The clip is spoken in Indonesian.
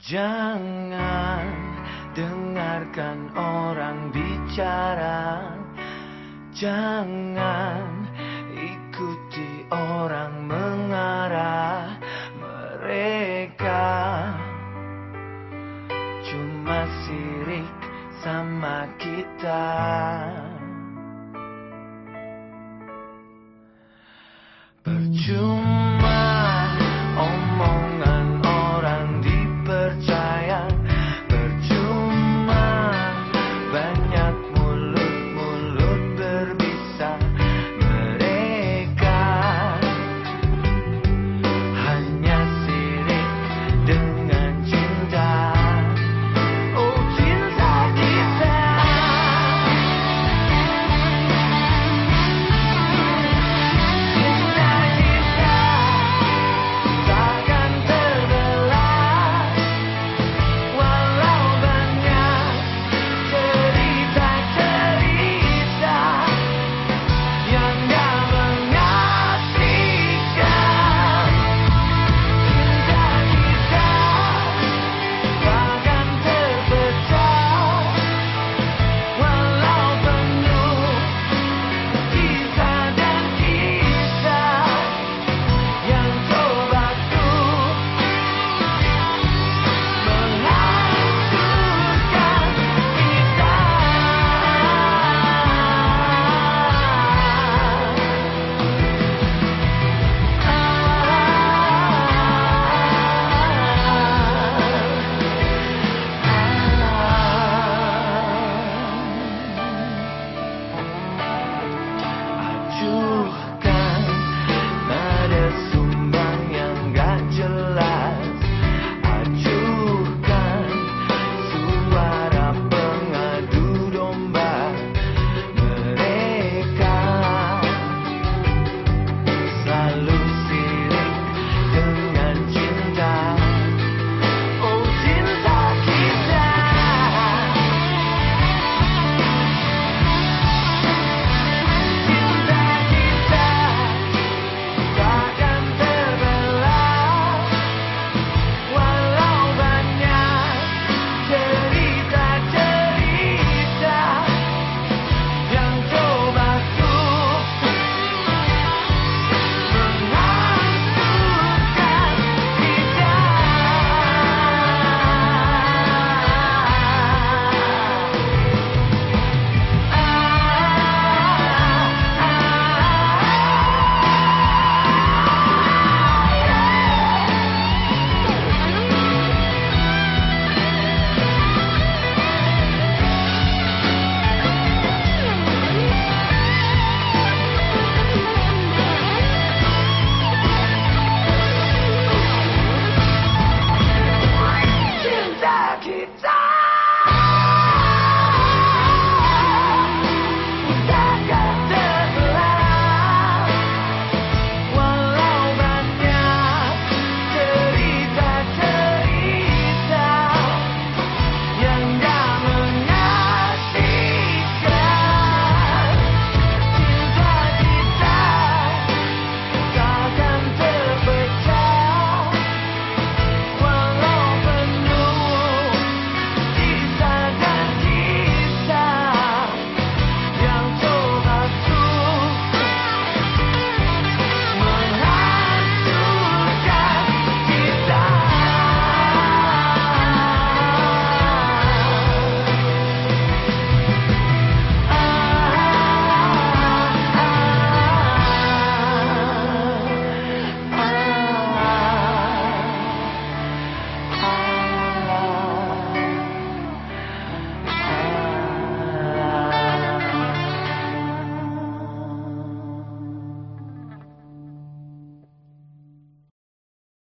Jangan dengarkan orang bicara. Jangan ikuti orang mengarah Mereka. Cuma sirik sama kita. Percuma